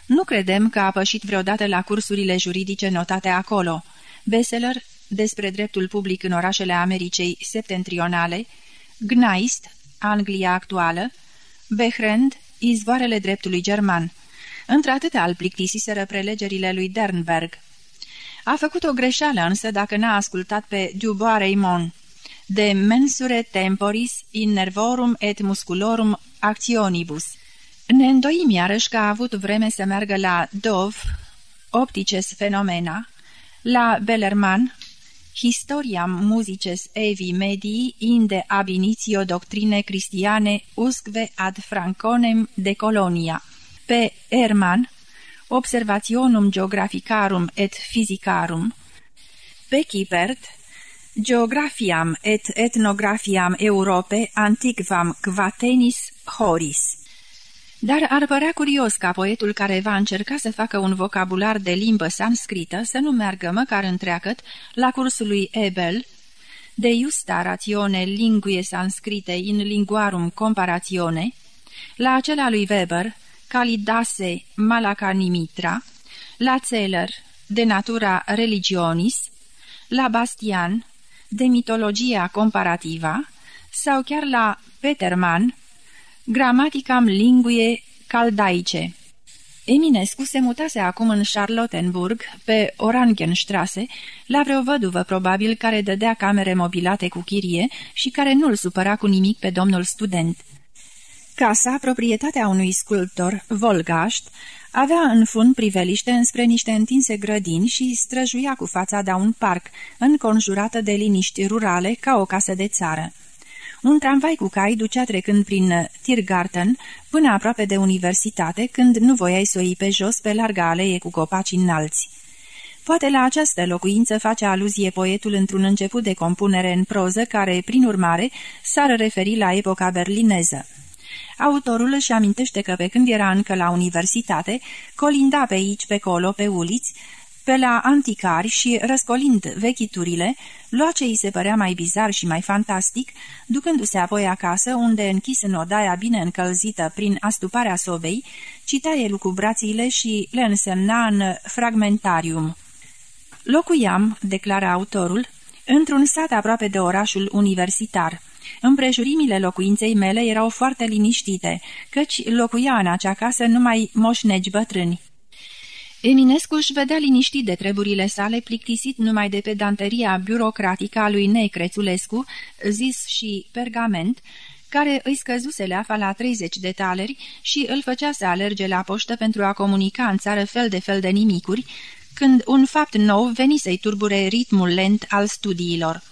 Speaker 1: Nu credem că a pășit vreodată la cursurile juridice notate acolo. Besseler, despre dreptul public în orașele Americei septentrionale, Gnaist, Anglia actuală, Behrend, izvoarele dreptului german. Într-atâta al plictisiseră prelegerile lui Dernberg. A făcut o greșeală însă dacă n-a ascultat pe Dubois Raymond. De mensure temporis in nervorum et musculorum actionibus. Ne îndoim iarăși că a avut vreme să meargă la Dove, Optices Phenomena, la Bellerman, Historiam musices evi medii inde ab initio doctrine Christiane usque ad Franconem de Colonia, pe Herman, Observationum Geographicarum et Physicarum, pe Kipert, Geographiam et Ethnographiam Europe antiquam quatenis horis. Dar ar părea curios ca poetul care va încerca să facă un vocabular de limbă sanscrită să nu meargă măcar întreagăt la cursul lui Ebel, de justa ratione linguie sanscrite in linguarum comparatione, la acela lui Weber, Calidase Malacanimitra, la Zeller, de natura religionis, la Bastian, de mitologia comparativa, sau chiar la Peterman, Gramaticam linguie caldaice. Eminescu se mutase acum în Charlottenburg, pe Orangenstrasse, la vreo văduvă probabil care dădea camere mobilate cu chirie și care nu-l supăra cu nimic pe domnul student. Casa, proprietatea unui sculptor, Volgașt, avea în fund priveliște înspre niște întinse grădini și străjuia cu fața de un parc, înconjurată de liniști rurale ca o casă de țară. Un tramvai cu cai ducea trecând prin Tiergarten până aproape de universitate, când nu voiai să o iei pe jos pe larga aleie cu copaci înalți. Poate la această locuință face aluzie poetul într-un început de compunere în proză care, prin urmare, s-ar referi la epoca berlineză. Autorul își amintește că pe când era încă la universitate, colinda pe aici, pe colo, pe uliți, pe la anticari și, răscolind vechiturile, lua ce îi se părea mai bizar și mai fantastic, ducându-se apoi acasă, unde, închis în odaia bine încălzită prin astuparea sobei, citea el cu brațiile și le însemna în fragmentarium. Locuiam, declară autorul, într-un sat aproape de orașul universitar. Împrejurimile locuinței mele erau foarte liniștite, căci locuia în acea casă numai moșnegi bătrâni. Eminescu își vedea liniștit de treburile sale, plictisit numai de pedanteria birocratică a lui Necrețulescu, zis și pergament, care îi scăzuse leafa la 30 de taleri și îl făcea să alerge la poștă pentru a comunica în țară fel de fel de nimicuri, când un fapt nou veni să-i turbure ritmul lent al studiilor.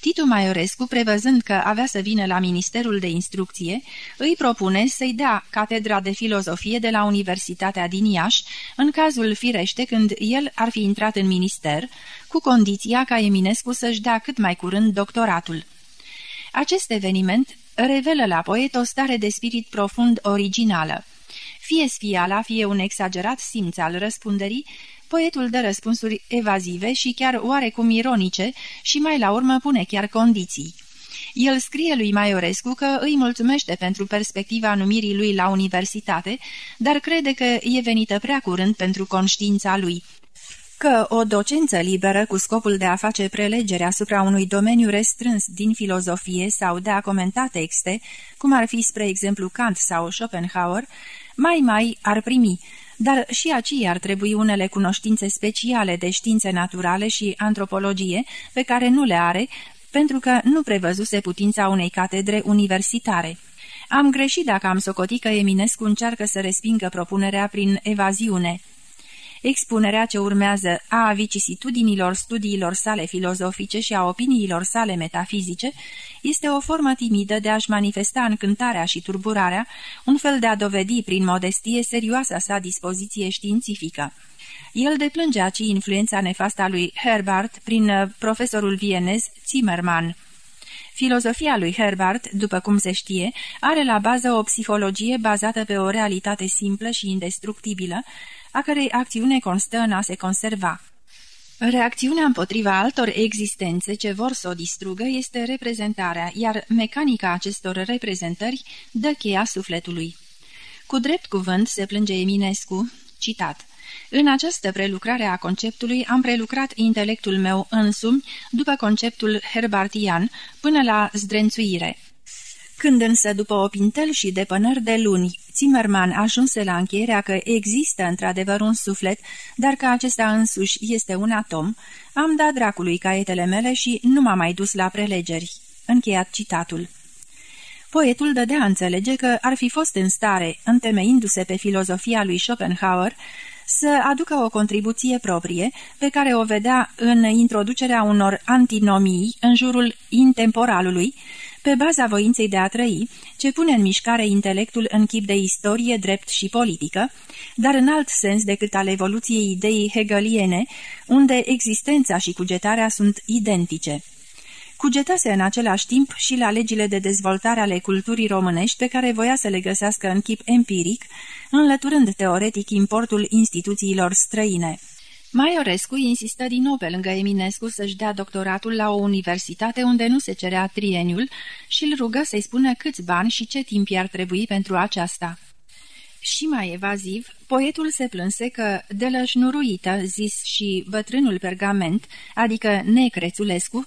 Speaker 1: Titu Maiorescu, prevăzând că avea să vină la Ministerul de Instrucție, îi propune să-i dea catedra de filozofie de la Universitatea din Iași, în cazul firește când el ar fi intrat în minister, cu condiția ca Eminescu să-și dea cât mai curând doctoratul. Acest eveniment revelă la poet o stare de spirit profund originală. Fie sfiala, fie un exagerat simț al răspunderii, Poetul dă răspunsuri evazive și chiar oarecum ironice și mai la urmă pune chiar condiții. El scrie lui Maiorescu că îi mulțumește pentru perspectiva numirii lui la universitate, dar crede că e venită prea curând pentru conștiința lui că o docență liberă cu scopul de a face prelegere asupra unui domeniu restrâns din filozofie sau de a comenta texte, cum ar fi spre exemplu Kant sau Schopenhauer, mai mai ar primi, dar și acii ar trebui unele cunoștințe speciale de științe naturale și antropologie pe care nu le are, pentru că nu prevăzuse putința unei catedre universitare. Am greșit dacă am socotit că Eminescu încearcă să respingă propunerea prin evaziune. Expunerea ce urmează a vicisitudinilor studiilor sale filozofice și a opiniilor sale metafizice este o formă timidă de a-și manifesta încântarea și turburarea, un fel de a dovedi prin modestie serioasa sa dispoziție științifică. El deplânge aci influența nefasta lui Herbert prin uh, profesorul vienez Zimmermann. Filozofia lui Herbart, după cum se știe, are la bază o psihologie bazată pe o realitate simplă și indestructibilă, a cărei acțiune constă în a se conserva. Reacțiunea împotriva altor existențe ce vor să o distrugă este reprezentarea, iar mecanica acestor reprezentări dă cheia sufletului. Cu drept cuvânt se plânge Eminescu, citat, În această prelucrare a conceptului am prelucrat intelectul meu însumi după conceptul herbartian până la zdrențuire. Când însă, după o pintel și depănări de luni, Zimmerman ajunse la încheierea că există într-adevăr un suflet, dar că acesta însuși este un atom, am dat dracului caietele mele și nu m-am mai dus la prelegeri. Încheiat citatul. Poetul dădea înțelege că ar fi fost în stare, întemeindu-se pe filozofia lui Schopenhauer, să aducă o contribuție proprie, pe care o vedea în introducerea unor antinomii în jurul intemporalului, pe baza voinței de a trăi, ce pune în mișcare intelectul în chip de istorie, drept și politică, dar în alt sens decât al evoluției ideii hegeliene, unde existența și cugetarea sunt identice. Cugetase în același timp și la legile de dezvoltare ale culturii românești pe care voia să le găsească în chip empiric, înlăturând teoretic importul instituțiilor străine. Maiorescu insistă din nou pe lângă Eminescu să-și dea doctoratul la o universitate unde nu se cerea trieniul și îl rugă să-i spună câți bani și ce timp i-ar trebui pentru aceasta. Și mai evaziv, poetul se plânse că de lășnuruită, zis și bătrânul pergament, adică Necrețulescu,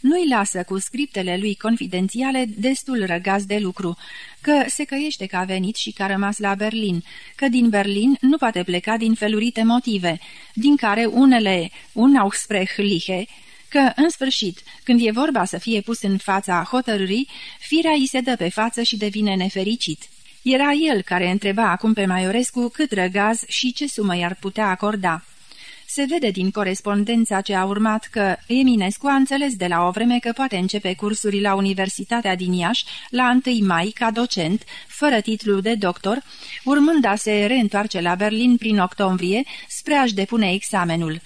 Speaker 1: nu-i lasă cu scriptele lui confidențiale destul răgaz de lucru, că se căiește că a venit și că a rămas la Berlin, că din Berlin nu poate pleca din felurite motive, din care unele un aussprechliche, că, în sfârșit, când e vorba să fie pus în fața hotărârii, firea îi se dă pe față și devine nefericit. Era el care întreba acum pe Maiorescu cât răgaz și ce sumă i-ar putea acorda. Se vede din corespondența ce a urmat că Eminescu a înțeles de la o vreme că poate începe cursuri la Universitatea din Iași la 1 mai ca docent, fără titlu de doctor, urmând a se reîntoarce la Berlin prin octombrie spre a-și depune examenul.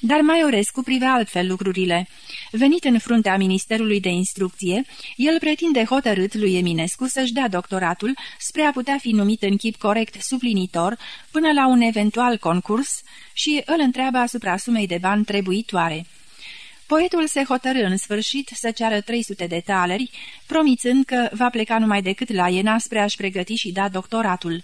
Speaker 1: Dar Maiorescu privea altfel lucrurile. Venit în fruntea Ministerului de Instrucție, el pretinde hotărât lui Eminescu să-și dea doctoratul spre a putea fi numit în chip corect suplinitor până la un eventual concurs și îl întreabă asupra sumei de bani trebuitoare. Poetul se hotărâ în sfârșit să ceară 300 de taleri, promițând că va pleca numai decât la Iena spre a-și pregăti și da doctoratul.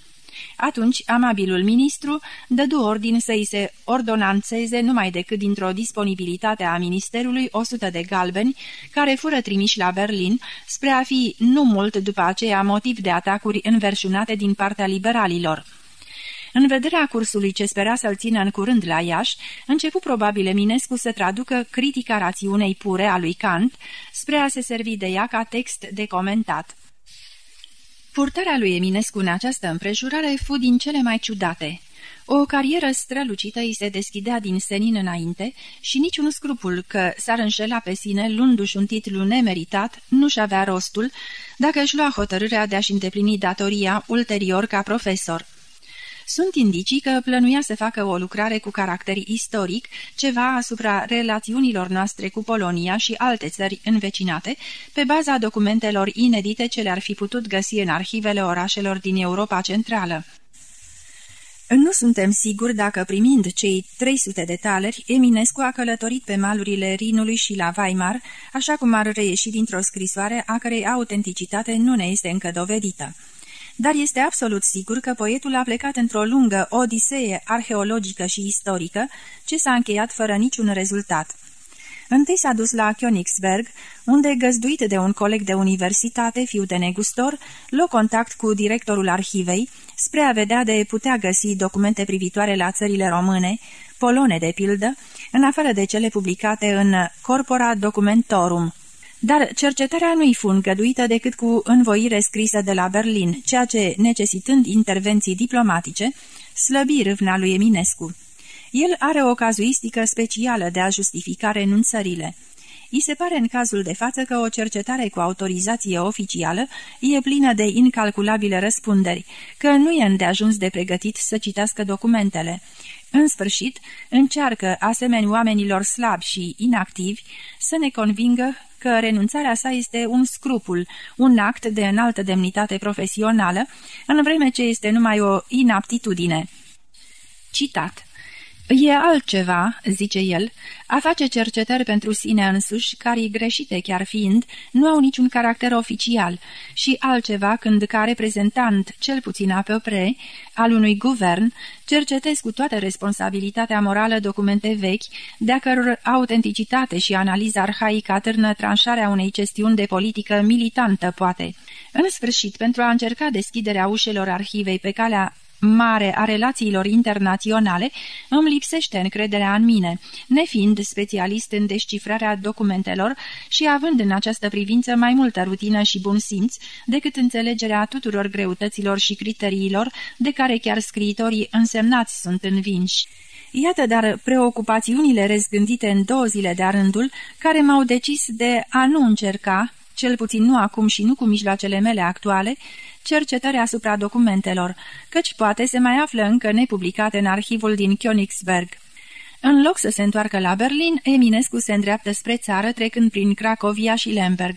Speaker 1: Atunci, amabilul ministru dădu ordin să-i se ordonanțeze numai decât dintr-o disponibilitate a ministerului 100 de galbeni, care fură trimiși la Berlin, spre a fi nu mult după aceea motiv de atacuri înverșunate din partea liberalilor. În vederea cursului ce spera să-l țină în curând la Iași, începu probabil Eminescu să traducă critica rațiunei pure a lui Kant spre a se servi de ea ca text de comentat. Purtarea lui Eminescu în această împrejurare fu din cele mai ciudate. O carieră strălucită îi se deschidea din senin înainte și niciun scrupul că s-ar înșela pe sine luându-și un titlu nemeritat nu-și avea rostul dacă își lua hotărârea de a-și îndeplini datoria ulterior ca profesor. Sunt indicii că plănuia să facă o lucrare cu caracter istoric, ceva asupra relațiunilor noastre cu Polonia și alte țări învecinate, pe baza documentelor inedite ce le-ar fi putut găsi în arhivele orașelor din Europa Centrală. Nu suntem siguri dacă, primind cei 300 de taleri, Eminescu a călătorit pe malurile Rinului și la Weimar, așa cum ar reieși dintr-o scrisoare a cărei autenticitate nu ne este încă dovedită dar este absolut sigur că poetul a plecat într-o lungă odisee arheologică și istorică, ce s-a încheiat fără niciun rezultat. Întâi s-a dus la Königsberg, unde, găzduit de un coleg de universitate, fiu de negustor, luă contact cu directorul arhivei, spre a vedea de putea găsi documente privitoare la țările române, polone de pildă, în afară de cele publicate în Corpora Documentorum, dar cercetarea nu-i fu îngăduită decât cu învoire scrisă de la Berlin, ceea ce, necesitând intervenții diplomatice, slăbi râvna lui Eminescu. El are o cazuistică specială de a justifica renunțările. I se pare în cazul de față că o cercetare cu autorizație oficială e plină de incalculabile răspunderi, că nu e îndeajuns de pregătit să citească documentele, În sfârșit, încearcă, asemenea oamenilor slabi și inactivi, să ne convingă că renunțarea sa este un scrupul, un act de înaltă demnitate profesională, în vreme ce este numai o inaptitudine. Citat E altceva, zice el, a face cercetări pentru sine însuși, care, greșite chiar fiind, nu au niciun caracter oficial, și altceva când ca reprezentant, cel puțin apropre, al unui guvern, cercetez cu toată responsabilitatea morală documente vechi, de-a căror autenticitate și analiză arhaică atârnă tranșarea unei chestiuni de politică militantă, poate. În sfârșit, pentru a încerca deschiderea ușelor arhivei pe calea mare a relațiilor internaționale, îmi lipsește încrederea în mine, nefiind specialist în descifrarea documentelor și având în această privință mai multă rutină și bun simț decât înțelegerea tuturor greutăților și criteriilor de care chiar scriitorii însemnați sunt învinși. Iată dar preocupațiunile rezgândite în două zile de-a rândul, care m-au decis de a nu încerca, cel puțin nu acum și nu cu mijloacele mele actuale, cercetări asupra documentelor, căci poate se mai află încă nepublicate în arhivul din Königsberg. În loc să se întoarcă la Berlin, Eminescu se îndreaptă spre țară, trecând prin Cracovia și Lemberg.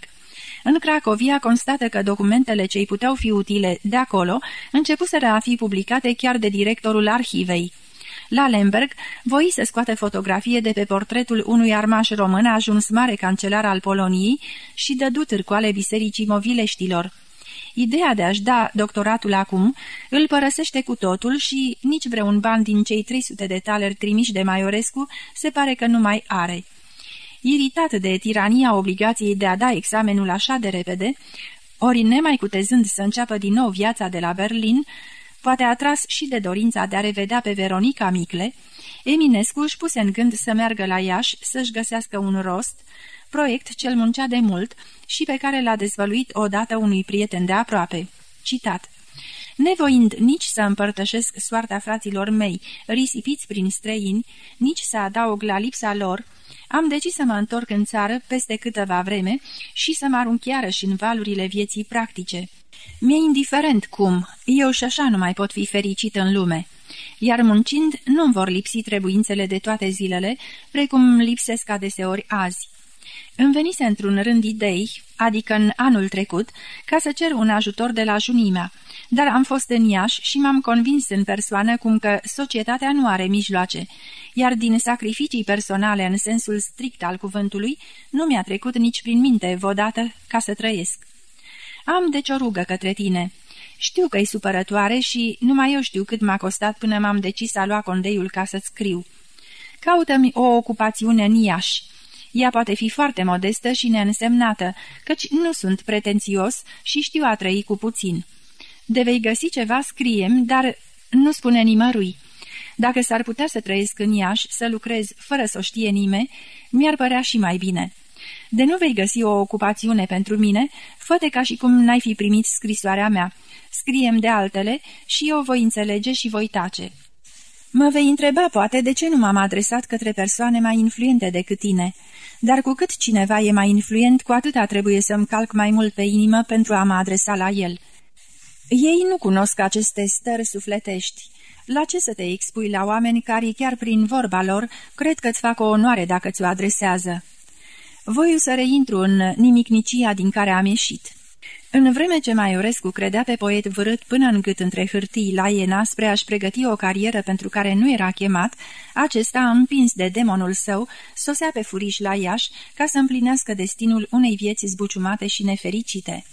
Speaker 1: În Cracovia constată că documentele ce îi puteau fi utile de acolo începuseră a fi publicate chiar de directorul arhivei. La Lemberg voi să scoate fotografie de pe portretul unui armaș român ajuns mare cancelar al Poloniei și dădu târcoale bisericii movileștilor. Ideea de a-și da doctoratul acum îl părăsește cu totul și nici vreun ban din cei 300 de taleri trimiși de Maiorescu se pare că nu mai are. Iritat de tirania obligației de a da examenul așa de repede, ori nemai cutezând să înceapă din nou viața de la Berlin, poate atras și de dorința de a revedea pe Veronica Micle, Eminescu își puse în gând să meargă la Iași să-și găsească un rost, proiect cel muncea de mult și pe care l-a dezvăluit odată unui prieten de aproape. Citat Nevoind nici să împărtășesc soarta fraților mei, risipiți prin străini, nici să adaug la lipsa lor, am decis să mă întorc în țară peste câteva vreme și să mă arunc iarăși în valurile vieții practice. Mi-e indiferent cum, eu și așa nu mai pot fi fericit în lume. Iar muncind nu-mi vor lipsi trebuințele de toate zilele, precum lipsesc adeseori azi. Îmi venise într-un rând idei, adică în anul trecut, ca să cer un ajutor de la junimea, dar am fost în Iași și m-am convins în persoană cum că societatea nu are mijloace, iar din sacrificii personale în sensul strict al cuvântului, nu mi-a trecut nici prin minte vodată ca să trăiesc. Am deci o rugă către tine. Știu că-i supărătoare și numai eu știu cât m-a costat până m-am decis a lua condeiul ca să scriu. Caută-mi o ocupațiune în Iași ea poate fi foarte modestă și neînsemnată, căci nu sunt pretențios și știu a trăi cu puțin. De vei găsi ceva, scriem, dar nu spune nimărui. Dacă s-ar putea să trăiesc în Iași, să lucrez fără să o știe nimeni, mi-ar părea și mai bine. De nu vei găsi o ocupațiune pentru mine, fă ca și cum n-ai fi primit scrisoarea mea. Scriem de altele și eu voi înțelege și voi tace. Mă vei întreba, poate, de ce nu m-am adresat către persoane mai influente decât tine dar cu cât cineva e mai influent, cu atâta trebuie să-mi calc mai mult pe inimă pentru a mă adresa la el. Ei nu cunosc aceste stări sufletești. La ce să te expui la oameni care, chiar prin vorba lor, cred că-ți fac o onoare dacă ți-o adresează? Voi să reintru în nimicnicia din care am ieșit. În vreme ce Maiorescu credea pe poet vârât până în gât între hârtii la Iena spre a-și pregăti o carieră pentru care nu era chemat, acesta, împins de demonul său, sosea pe furiș la Iași ca să împlinească destinul unei vieți zbuciumate și nefericite.